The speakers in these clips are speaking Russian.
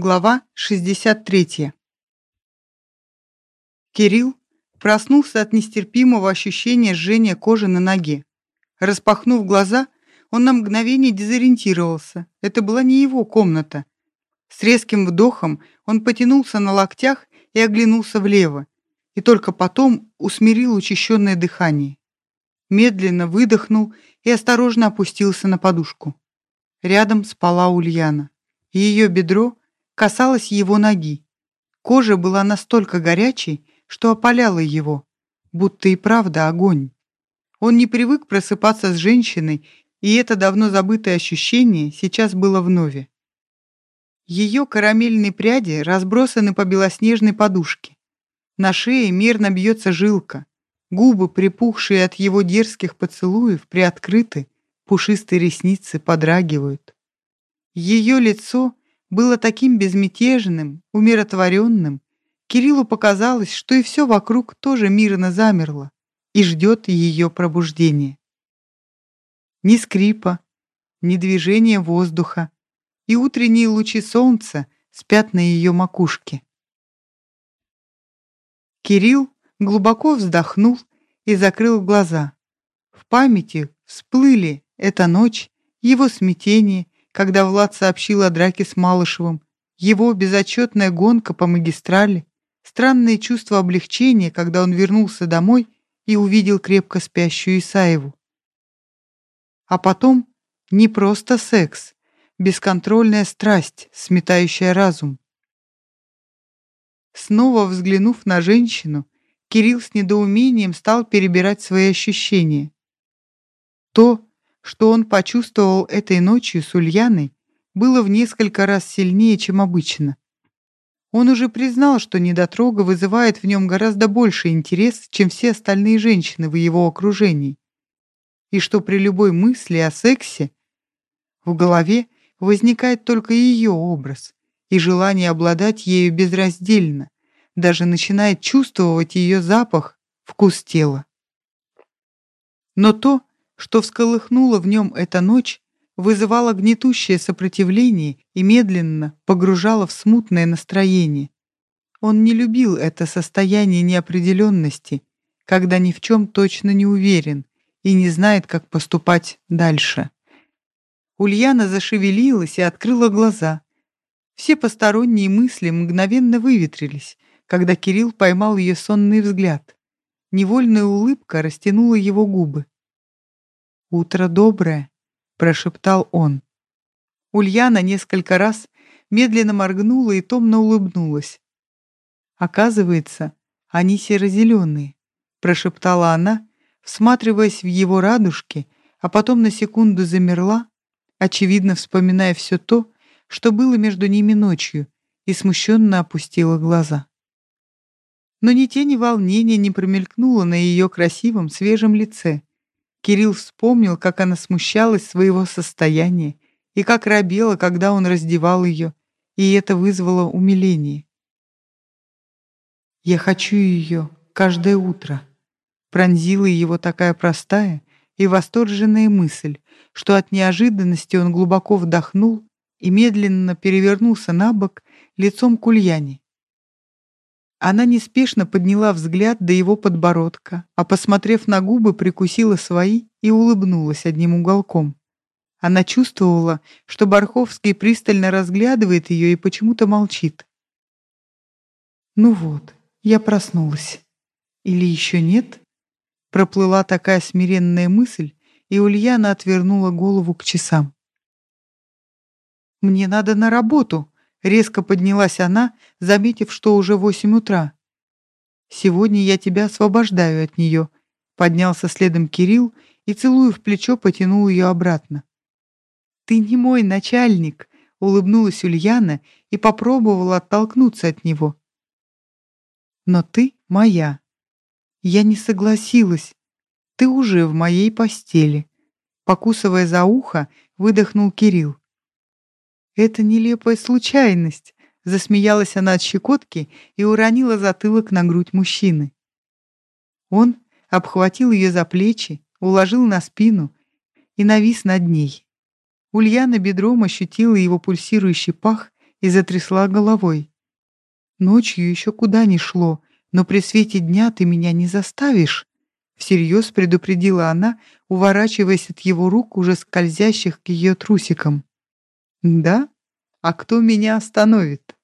Глава 63. Кирилл проснулся от нестерпимого ощущения жжения кожи на ноге. Распахнув глаза, он на мгновение дезориентировался. Это была не его комната. С резким вдохом он потянулся на локтях и оглянулся влево, и только потом усмирил учащенное дыхание. Медленно выдохнул и осторожно опустился на подушку. Рядом спала Ульяна. Ее бедро касалась его ноги. Кожа была настолько горячей, что опаляла его, будто и правда огонь. Он не привык просыпаться с женщиной, и это давно забытое ощущение сейчас было вновь. Ее карамельные пряди разбросаны по белоснежной подушке. На шее мирно бьется жилка. Губы, припухшие от его дерзких поцелуев, приоткрыты, пушистые ресницы подрагивают. Ее лицо было таким безмятежным, умиротворенным, Кириллу показалось, что и все вокруг тоже мирно замерло и ждет ее пробуждения. Ни скрипа, ни движения воздуха, и утренние лучи солнца спят на ее макушке. Кирилл глубоко вздохнул и закрыл глаза. В памяти всплыли эта ночь, его смятение когда Влад сообщил о драке с Малышевым, его безотчетная гонка по магистрали, странное чувство облегчения, когда он вернулся домой и увидел крепко спящую Исаеву. А потом не просто секс, бесконтрольная страсть, сметающая разум. Снова взглянув на женщину, Кирилл с недоумением стал перебирать свои ощущения. То, что он почувствовал этой ночью с Ульяной, было в несколько раз сильнее, чем обычно. Он уже признал, что недотрога вызывает в нем гораздо больше интерес, чем все остальные женщины в его окружении, и что при любой мысли о сексе в голове возникает только ее образ, и желание обладать ею безраздельно, даже начинает чувствовать ее запах, вкус тела. Но то, что всколыхнуло в нем эта ночь, вызывало гнетущее сопротивление и медленно погружало в смутное настроение. Он не любил это состояние неопределенности, когда ни в чем точно не уверен и не знает, как поступать дальше. Ульяна зашевелилась и открыла глаза. Все посторонние мысли мгновенно выветрились, когда Кирилл поймал ее сонный взгляд. Невольная улыбка растянула его губы. «Утро доброе», — прошептал он. Ульяна несколько раз медленно моргнула и томно улыбнулась. «Оказывается, они серо-зеленые», — прошептала она, всматриваясь в его радужки, а потом на секунду замерла, очевидно вспоминая все то, что было между ними ночью, и смущенно опустила глаза. Но ни тени волнения не промелькнуло на ее красивом, свежем лице. Кирилл вспомнил, как она смущалась своего состояния и как робела, когда он раздевал ее, и это вызвало умиление. «Я хочу ее каждое утро», — пронзила его такая простая и восторженная мысль, что от неожиданности он глубоко вдохнул и медленно перевернулся на бок лицом к Ульяне. Она неспешно подняла взгляд до его подбородка, а, посмотрев на губы, прикусила свои и улыбнулась одним уголком. Она чувствовала, что Барховский пристально разглядывает ее и почему-то молчит. «Ну вот, я проснулась. Или еще нет?» Проплыла такая смиренная мысль, и Ульяна отвернула голову к часам. «Мне надо на работу», Резко поднялась она, заметив, что уже восемь утра. «Сегодня я тебя освобождаю от нее», — поднялся следом Кирилл и, целуя в плечо, потянул ее обратно. «Ты не мой начальник», — улыбнулась Ульяна и попробовала оттолкнуться от него. «Но ты моя. Я не согласилась. Ты уже в моей постели», — покусывая за ухо, выдохнул Кирилл. «Это нелепая случайность», — засмеялась она от щекотки и уронила затылок на грудь мужчины. Он обхватил ее за плечи, уложил на спину и навис над ней. Ульяна бедром ощутила его пульсирующий пах и затрясла головой. «Ночью еще куда ни шло, но при свете дня ты меня не заставишь», всерьез предупредила она, уворачиваясь от его рук, уже скользящих к ее трусикам. «Да? А кто меня остановит?»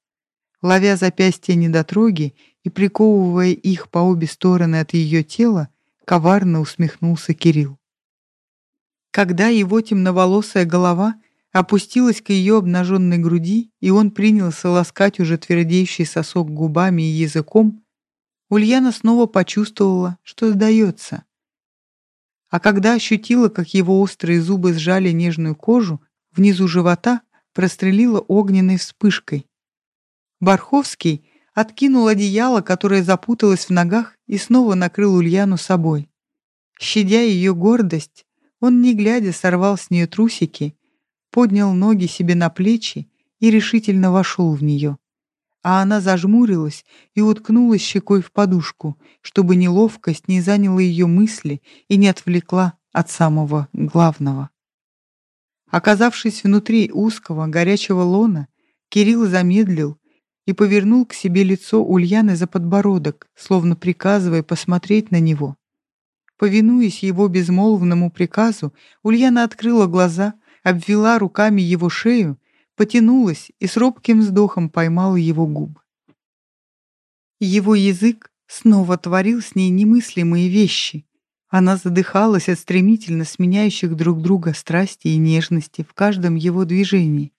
Ловя запястья недотроги и приковывая их по обе стороны от ее тела, коварно усмехнулся Кирилл. Когда его темноволосая голова опустилась к ее обнаженной груди, и он принялся ласкать уже твердеющий сосок губами и языком, Ульяна снова почувствовала, что сдается. А когда ощутила, как его острые зубы сжали нежную кожу, внизу живота прострелила огненной вспышкой. Барховский откинул одеяло, которое запуталось в ногах, и снова накрыл Ульяну собой. Щадя ее гордость, он, не глядя, сорвал с нее трусики, поднял ноги себе на плечи и решительно вошел в нее а она зажмурилась и уткнулась щекой в подушку, чтобы неловкость не заняла ее мысли и не отвлекла от самого главного. Оказавшись внутри узкого, горячего лона, Кирилл замедлил и повернул к себе лицо Ульяны за подбородок, словно приказывая посмотреть на него. Повинуясь его безмолвному приказу, Ульяна открыла глаза, обвела руками его шею потянулась и с робким вздохом поймала его губы. Его язык снова творил с ней немыслимые вещи. Она задыхалась от стремительно сменяющих друг друга страсти и нежности в каждом его движении.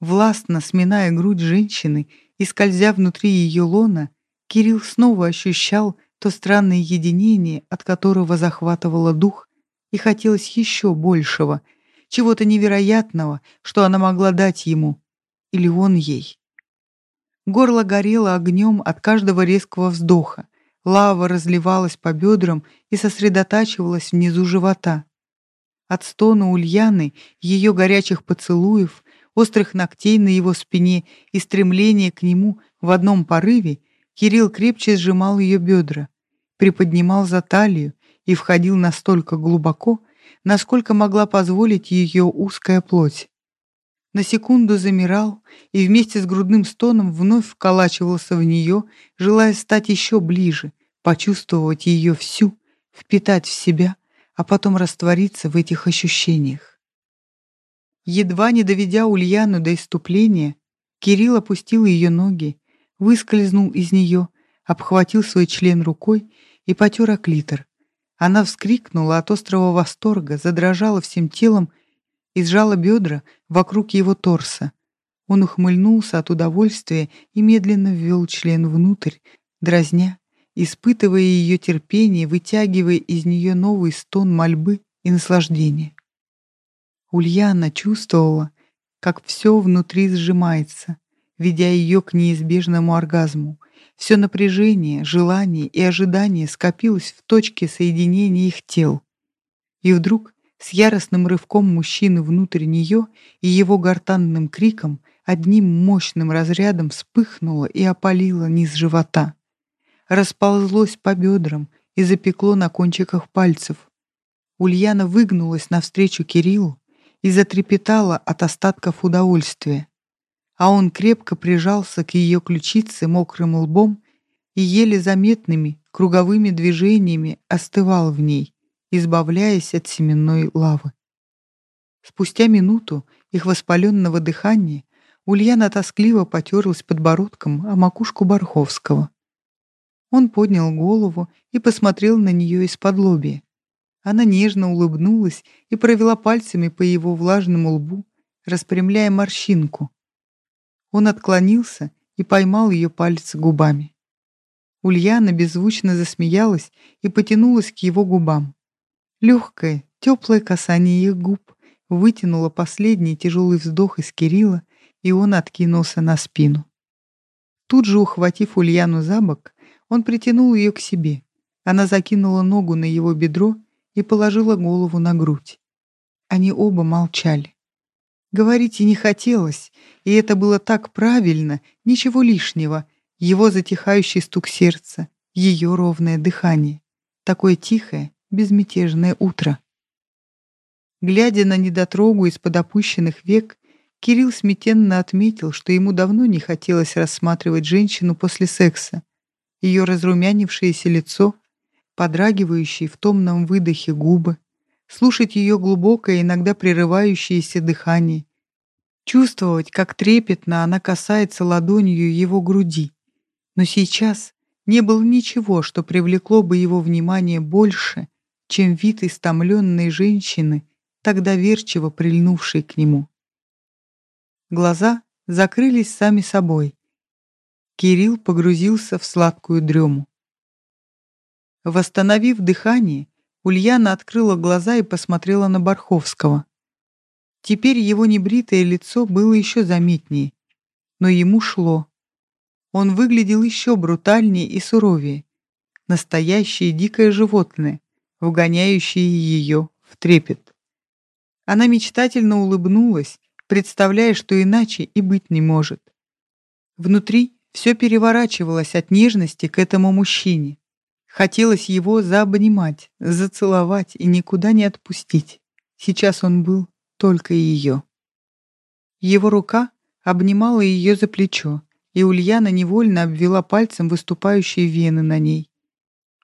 Властно сминая грудь женщины и скользя внутри ее лона, Кирилл снова ощущал то странное единение, от которого захватывало дух, и хотелось еще большего — чего-то невероятного, что она могла дать ему, или он ей. Горло горело огнем от каждого резкого вздоха, лава разливалась по бедрам и сосредотачивалась внизу живота. От стона Ульяны, ее горячих поцелуев, острых ногтей на его спине и стремления к нему в одном порыве, Кирилл крепче сжимал ее бедра, приподнимал за талию и входил настолько глубоко, насколько могла позволить ее узкая плоть. На секунду замирал и вместе с грудным стоном вновь вколачивался в нее, желая стать еще ближе, почувствовать ее всю, впитать в себя, а потом раствориться в этих ощущениях. Едва не доведя Ульяну до иступления, Кирилл опустил ее ноги, выскользнул из нее, обхватил свой член рукой и потер оклитор, она вскрикнула от острого восторга, задрожала всем телом и сжала бедра вокруг его торса. Он ухмыльнулся от удовольствия и медленно ввел член внутрь, дразня, испытывая ее терпение, вытягивая из нее новый стон мольбы и наслаждения. Ульяна чувствовала, как все внутри сжимается, ведя ее к неизбежному оргазму. Все напряжение, желание и ожидание скопилось в точке соединения их тел. И вдруг с яростным рывком мужчины внутрь нее и его гортанным криком одним мощным разрядом вспыхнуло и опалило низ живота. Расползлось по бедрам и запекло на кончиках пальцев. Ульяна выгнулась навстречу Кириллу и затрепетала от остатков удовольствия а он крепко прижался к ее ключице мокрым лбом и еле заметными круговыми движениями остывал в ней, избавляясь от семенной лавы. Спустя минуту их воспаленного дыхания Ульяна тоскливо потерлась подбородком о макушку Барховского. Он поднял голову и посмотрел на нее из-под лобия. Она нежно улыбнулась и провела пальцами по его влажному лбу, распрямляя морщинку, он отклонился и поймал ее палец губами. Ульяна беззвучно засмеялась и потянулась к его губам. Легкое, теплое касание их губ вытянуло последний тяжелый вздох из Кирилла, и он откинулся на спину. Тут же, ухватив Ульяну за бок, он притянул ее к себе. Она закинула ногу на его бедро и положила голову на грудь. Они оба молчали. Говорить и не хотелось, и это было так правильно, ничего лишнего, его затихающий стук сердца, ее ровное дыхание, такое тихое, безмятежное утро. Глядя на недотрогу из-под опущенных век, Кирилл смятенно отметил, что ему давно не хотелось рассматривать женщину после секса. Ее разрумянившееся лицо, подрагивающие в томном выдохе губы, слушать ее глубокое, иногда прерывающееся дыхание, чувствовать, как трепетно она касается ладонью его груди. Но сейчас не было ничего, что привлекло бы его внимание больше, чем вид истомленной женщины, так доверчиво прильнувшей к нему. Глаза закрылись сами собой. Кирилл погрузился в сладкую дрему. Восстановив дыхание, Ульяна открыла глаза и посмотрела на Барховского. Теперь его небритое лицо было еще заметнее, но ему шло. Он выглядел еще брутальнее и суровее. Настоящее дикое животное, вгоняющее ее в трепет. Она мечтательно улыбнулась, представляя, что иначе и быть не может. Внутри все переворачивалось от нежности к этому мужчине. Хотелось его заобнимать, зацеловать и никуда не отпустить. Сейчас он был только ее. Его рука обнимала ее за плечо, и Ульяна невольно обвела пальцем выступающие вены на ней.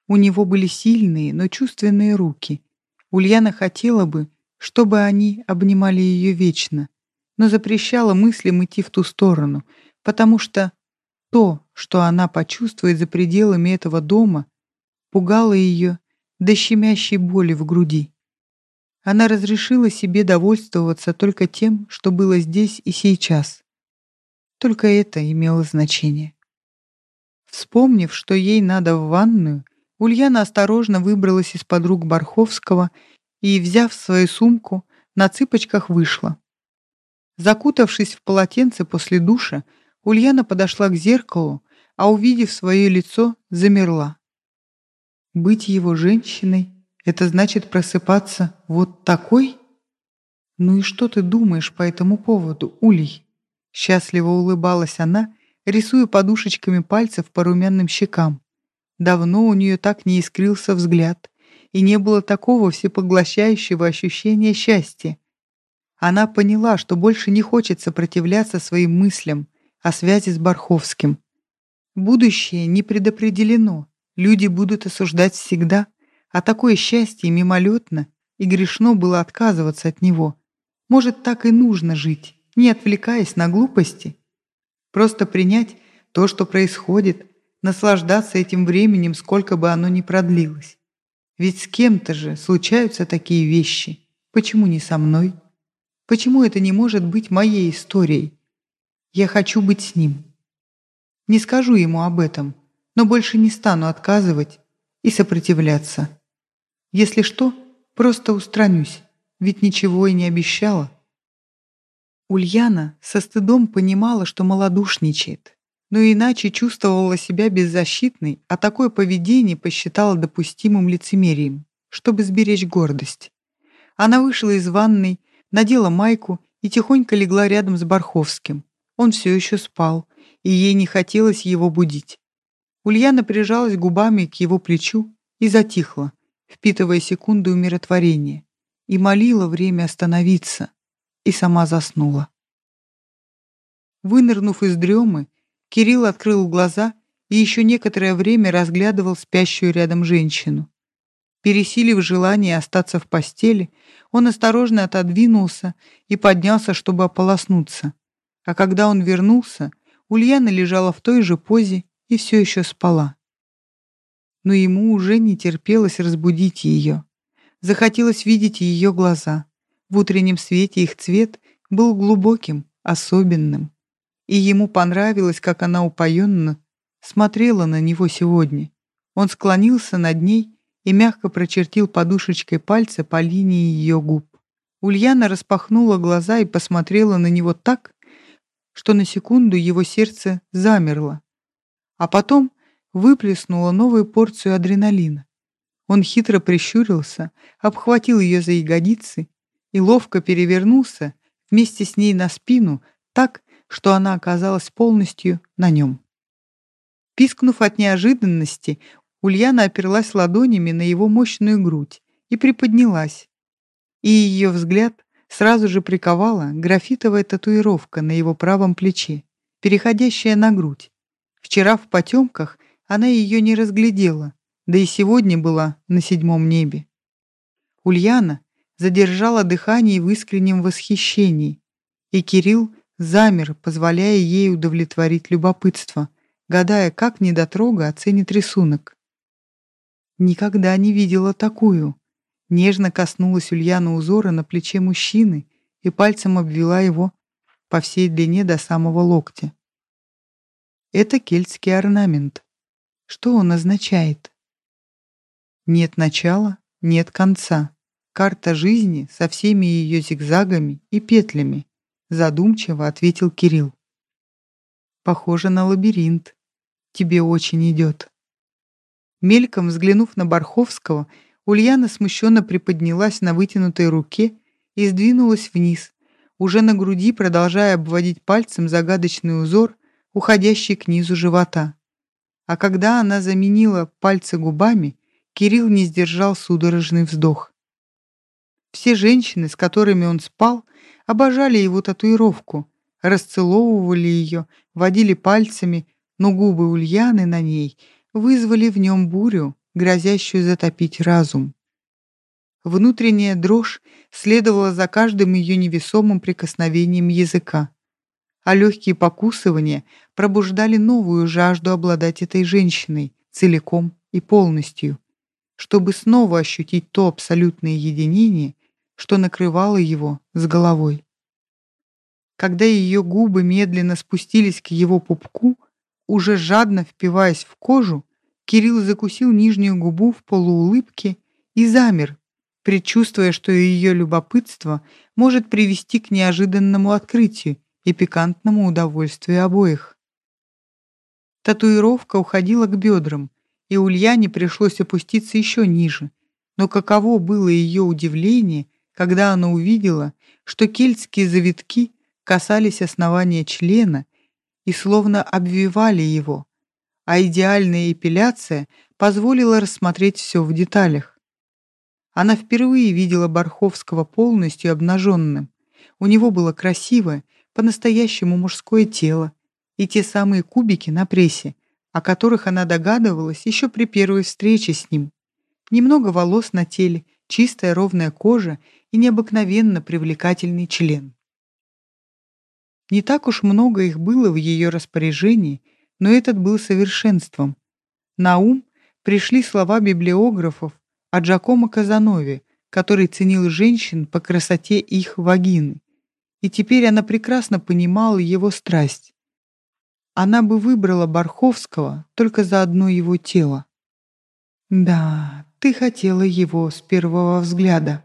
У него были сильные, но чувственные руки. Ульяна хотела бы, чтобы они обнимали ее вечно, но запрещала мыслям идти в ту сторону, потому что то, что она почувствует за пределами этого дома, пугало ее до щемящей боли в груди. Она разрешила себе довольствоваться только тем, что было здесь и сейчас. Только это имело значение. Вспомнив, что ей надо в ванную, Ульяна осторожно выбралась из-под рук Барховского и, взяв свою сумку, на цыпочках вышла. Закутавшись в полотенце после душа, Ульяна подошла к зеркалу, а увидев свое лицо, замерла. Быть его женщиной — это значит просыпаться вот такой? Ну и что ты думаешь по этому поводу, Улей? Счастливо улыбалась она, рисуя подушечками пальцев по румяным щекам. Давно у нее так не искрился взгляд, и не было такого всепоглощающего ощущения счастья. Она поняла, что больше не хочет сопротивляться своим мыслям о связи с Барховским. Будущее не предопределено, люди будут осуждать всегда, а такое счастье мимолетно, и грешно было отказываться от него. Может, так и нужно жить, не отвлекаясь на глупости. Просто принять то, что происходит, наслаждаться этим временем, сколько бы оно ни продлилось. Ведь с кем-то же случаются такие вещи. Почему не со мной? Почему это не может быть моей историей? Я хочу быть с ним. Не скажу ему об этом, но больше не стану отказывать и сопротивляться. Если что, просто устранюсь, ведь ничего и не обещала. Ульяна со стыдом понимала, что малодушничает, но иначе чувствовала себя беззащитной, а такое поведение посчитала допустимым лицемерием, чтобы сберечь гордость. Она вышла из ванной, надела майку и тихонько легла рядом с Барховским. Он все еще спал, и ей не хотелось его будить. Ульяна прижалась губами к его плечу и затихла, впитывая секунды умиротворения, и молила время остановиться, и сама заснула. Вынырнув из дремы, Кирилл открыл глаза и еще некоторое время разглядывал спящую рядом женщину. Пересилив желание остаться в постели, он осторожно отодвинулся и поднялся, чтобы ополоснуться. А когда он вернулся, Ульяна лежала в той же позе и все еще спала. Но ему уже не терпелось разбудить ее. Захотелось видеть ее глаза. В утреннем свете их цвет был глубоким, особенным. И ему понравилось, как она упоенно смотрела на него сегодня. Он склонился над ней и мягко прочертил подушечкой пальца по линии ее губ. Ульяна распахнула глаза и посмотрела на него так, что на секунду его сердце замерло, а потом выплеснуло новую порцию адреналина. Он хитро прищурился, обхватил ее за ягодицы и ловко перевернулся вместе с ней на спину так, что она оказалась полностью на нем. Пискнув от неожиданности, Ульяна оперлась ладонями на его мощную грудь и приподнялась, и ее взгляд сразу же приковала графитовая татуировка на его правом плече, переходящая на грудь. Вчера в потемках она ее не разглядела, да и сегодня была на седьмом небе. Ульяна задержала дыхание в искреннем восхищении, и Кирилл замер, позволяя ей удовлетворить любопытство, гадая, как недотрога оценит рисунок. Никогда не видела такую. Нежно коснулась Ульяна узора на плече мужчины и пальцем обвела его по всей длине до самого локтя. Это кельтский орнамент. Что он означает? Нет начала, нет конца. Карта жизни со всеми ее зигзагами и петлями, задумчиво ответил Кирилл. Похоже на лабиринт. Тебе очень идет. Мельком взглянув на Барховского, Ульяна смущенно приподнялась на вытянутой руке и сдвинулась вниз, уже на груди продолжая обводить пальцем загадочный узор, уходящий к низу живота. А когда она заменила пальцы губами, Кирилл не сдержал судорожный вздох. Все женщины, с которыми он спал, обожали его татуировку, расцеловывали ее, водили пальцами, но губы Ульяны на ней вызвали в нем бурю, грозящую затопить разум. Внутренняя дрожь следовала за каждым ее невесомым прикосновением языка, а легкие покусывания пробуждали новую жажду обладать этой женщиной целиком и полностью, чтобы снова ощутить то абсолютное единение, что накрывало его с головой. Когда ее губы медленно спустились к его пупку, уже жадно впиваясь в кожу, Кирилл закусил нижнюю губу в полуулыбке и замер, предчувствуя, что ее любопытство может привести к неожиданному открытию и пикантному удовольствию обоих. Татуировка уходила к бедрам, и Ульяне пришлось опуститься еще ниже, но каково было ее удивление, когда она увидела, что кельтские завитки касались основания члена и словно обвивали его, а идеальная эпиляция позволила рассмотреть все в деталях. Она впервые видела Барховского полностью обнаженным. У него было красивое, по-настоящему мужское тело и те самые кубики на прессе, о которых она догадывалась еще при первой встрече с ним. Немного волос на теле, чистая ровная кожа и необыкновенно привлекательный член. Не так уж много их было в ее распоряжении, но этот был совершенством. На ум пришли слова библиографов о Джакомо Казанове, который ценил женщин по красоте их вагины. И теперь она прекрасно понимала его страсть. Она бы выбрала Барховского только за одно его тело. «Да, ты хотела его с первого взгляда»,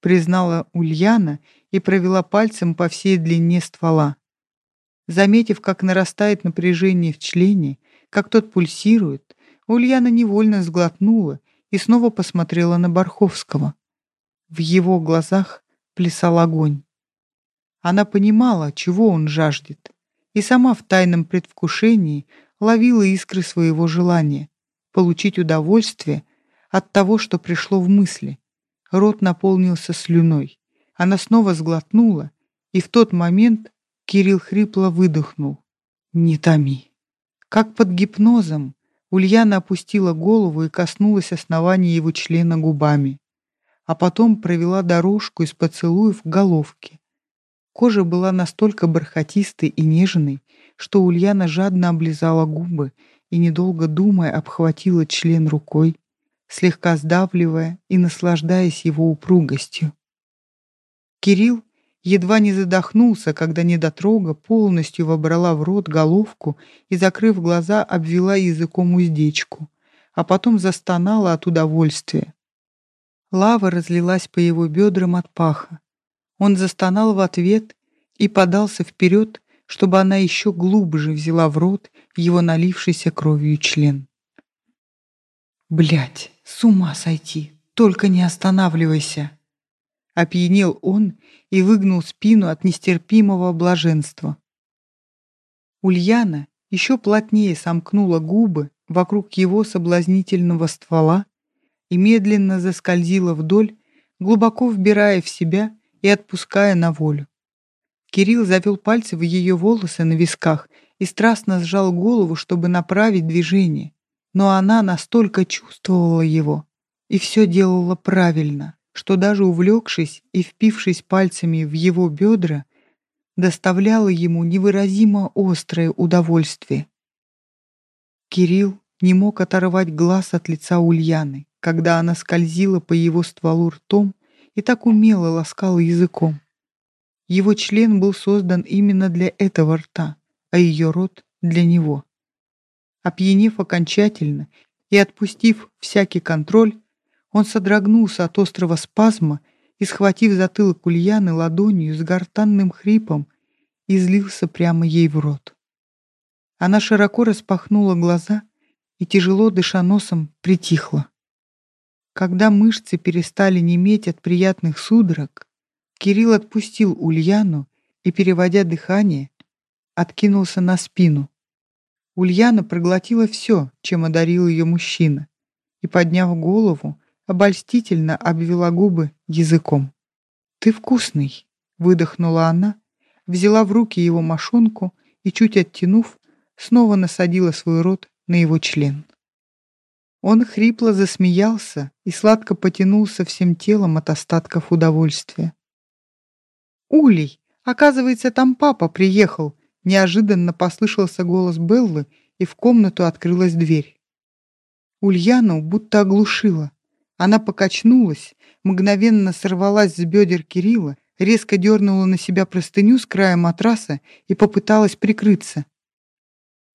признала Ульяна и провела пальцем по всей длине ствола. Заметив, как нарастает напряжение в члене, как тот пульсирует, Ульяна невольно сглотнула и снова посмотрела на Барховского. В его глазах плясал огонь. Она понимала, чего он жаждет, и сама в тайном предвкушении ловила искры своего желания получить удовольствие от того, что пришло в мысли. Рот наполнился слюной. Она снова сглотнула, и в тот момент Кирилл хрипло выдохнул. «Не томи». Как под гипнозом, Ульяна опустила голову и коснулась основания его члена губами, а потом провела дорожку из поцелуев к головке. Кожа была настолько бархатистой и нежной, что Ульяна жадно облизала губы и, недолго думая, обхватила член рукой, слегка сдавливая и наслаждаясь его упругостью. Кирилл едва не задохнулся, когда недотрога полностью вобрала в рот головку и, закрыв глаза, обвела языком уздечку, а потом застонала от удовольствия. Лава разлилась по его бедрам от паха. Он застонал в ответ и подался вперед, чтобы она еще глубже взяла в рот его налившийся кровью член. Блять, с ума сойти! Только не останавливайся!» Опьянел он и выгнул спину от нестерпимого блаженства. Ульяна еще плотнее сомкнула губы вокруг его соблазнительного ствола и медленно заскользила вдоль, глубоко вбирая в себя и отпуская на волю. Кирилл завел пальцы в ее волосы на висках и страстно сжал голову, чтобы направить движение. Но она настолько чувствовала его и все делала правильно, что даже увлекшись и впившись пальцами в его бедра, доставляла ему невыразимо острое удовольствие. Кирилл не мог оторвать глаз от лица Ульяны, когда она скользила по его стволу ртом и так умело ласкала языком. Его член был создан именно для этого рта, а ее рот — для него. Опьянев окончательно и отпустив всякий контроль, он содрогнулся от острого спазма и, схватив затылок Ульяны ладонью с гортанным хрипом, излился прямо ей в рот. Она широко распахнула глаза и, тяжело дыша носом, притихла. Когда мышцы перестали неметь от приятных судорог, Кирилл отпустил Ульяну и, переводя дыхание, откинулся на спину. Ульяна проглотила все, чем одарил ее мужчина, и, подняв голову, обольстительно обвела губы языком. «Ты вкусный!» — выдохнула она, взяла в руки его мошонку и, чуть оттянув, снова насадила свой рот на его член. Он хрипло засмеялся и сладко потянулся всем телом от остатков удовольствия. «Улей! Оказывается, там папа приехал!» Неожиданно послышался голос Беллы, и в комнату открылась дверь. Ульяну будто оглушила. Она покачнулась, мгновенно сорвалась с бедер Кирилла, резко дернула на себя простыню с края матраса и попыталась прикрыться.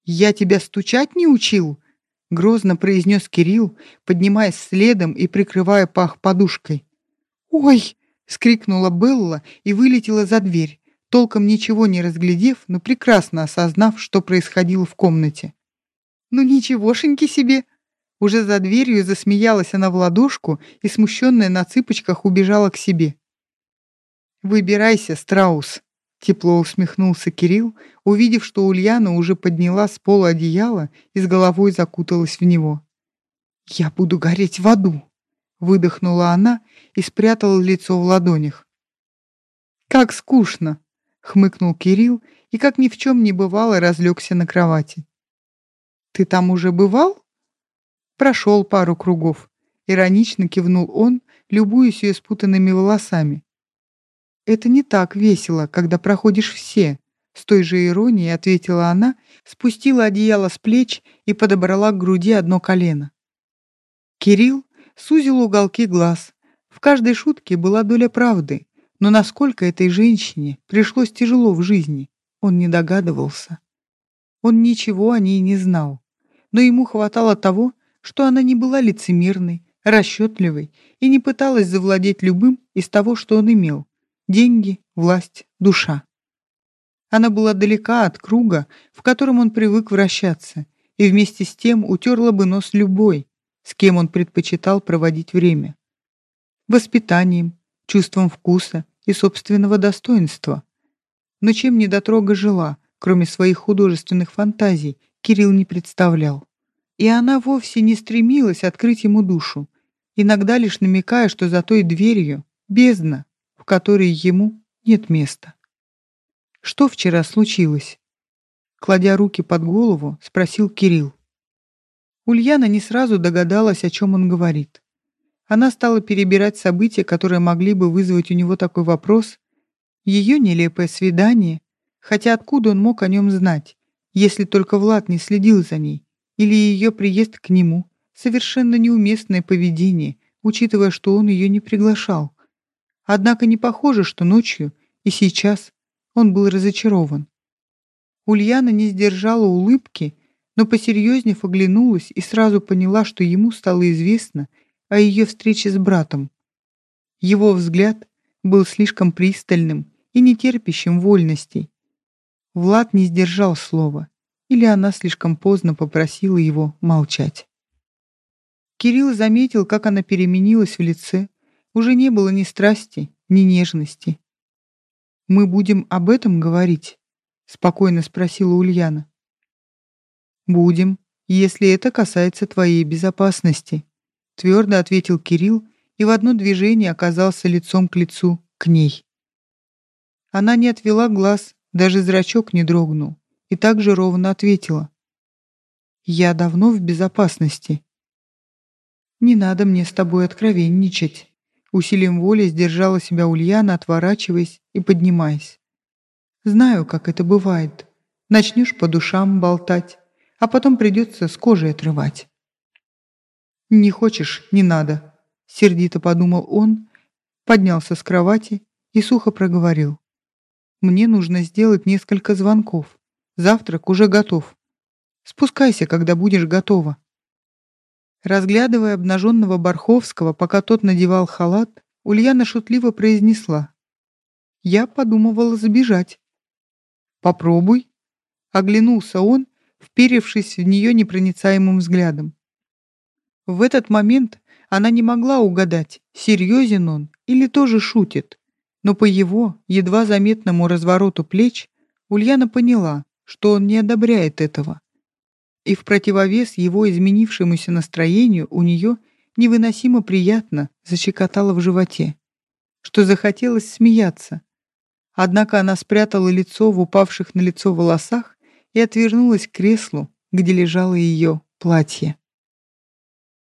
«Я тебя стучать не учил?» — грозно произнес Кирилл, поднимаясь следом и прикрывая пах подушкой. «Ой!» — скрикнула Белла и вылетела за дверь, толком ничего не разглядев, но прекрасно осознав, что происходило в комнате. «Ну ничегошеньки себе!» Уже за дверью засмеялась она в ладошку и, смущенная на цыпочках, убежала к себе. «Выбирайся, страус!» Тепло усмехнулся Кирилл, увидев, что Ульяна уже подняла с пола одеяло и с головой закуталась в него. «Я буду гореть в аду!» Выдохнула она и спрятала лицо в ладонях. «Как скучно!» — хмыкнул Кирилл и, как ни в чем не бывало, разлегся на кровати. «Ты там уже бывал?» Прошел пару кругов. Иронично кивнул он, любуясь ее спутанными волосами. «Это не так весело, когда проходишь все», — с той же иронией ответила она, спустила одеяло с плеч и подобрала к груди одно колено. Кирилл сузил уголки глаз. В каждой шутке была доля правды, но насколько этой женщине пришлось тяжело в жизни, он не догадывался. Он ничего о ней не знал, но ему хватало того, что она не была лицемерной, расчетливой и не пыталась завладеть любым из того, что он имел, деньги, власть, душа. Она была далека от круга, в котором он привык вращаться, и вместе с тем утерла бы нос любой, с кем он предпочитал проводить время. Воспитанием, чувством вкуса и собственного достоинства. Но чем недотрога жила, кроме своих художественных фантазий, Кирилл не представлял. И она вовсе не стремилась открыть ему душу, иногда лишь намекая, что за той дверью бездна, которой ему нет места. Что вчера случилось? Кладя руки под голову, спросил Кирилл. Ульяна не сразу догадалась, о чем он говорит. Она стала перебирать события, которые могли бы вызвать у него такой вопрос. Ее нелепое свидание, хотя откуда он мог о нем знать, если только Влад не следил за ней, или ее приезд к нему, совершенно неуместное поведение, учитывая, что он ее не приглашал. Однако не похоже, что ночью и сейчас он был разочарован. Ульяна не сдержала улыбки, но посерьезнее оглянулась и сразу поняла, что ему стало известно о ее встрече с братом. Его взгляд был слишком пристальным и нетерпящим вольностей. Влад не сдержал слова, или она слишком поздно попросила его молчать. Кирилл заметил, как она переменилась в лице, уже не было ни страсти, ни нежности. «Мы будем об этом говорить?» — спокойно спросила Ульяна. «Будем, если это касается твоей безопасности», — твердо ответил Кирилл и в одно движение оказался лицом к лицу к ней. Она не отвела глаз, даже зрачок не дрогнул, и также ровно ответила. «Я давно в безопасности». «Не надо мне с тобой откровенничать». Усилием воли сдержала себя Ульяна, отворачиваясь и поднимаясь. «Знаю, как это бывает. Начнешь по душам болтать, а потом придется с кожи отрывать». «Не хочешь, не надо», — сердито подумал он, поднялся с кровати и сухо проговорил. «Мне нужно сделать несколько звонков. Завтрак уже готов. Спускайся, когда будешь готова». Разглядывая обнаженного Барховского, пока тот надевал халат, Ульяна шутливо произнесла. «Я подумывала забежать». «Попробуй», — оглянулся он, вперевшись в нее непроницаемым взглядом. В этот момент она не могла угадать, серьезен он или тоже шутит. Но по его едва заметному развороту плеч Ульяна поняла, что он не одобряет этого. И в противовес его изменившемуся настроению у нее невыносимо приятно защекотало в животе, что захотелось смеяться. Однако она спрятала лицо в упавших на лицо волосах и отвернулась к креслу, где лежало ее платье.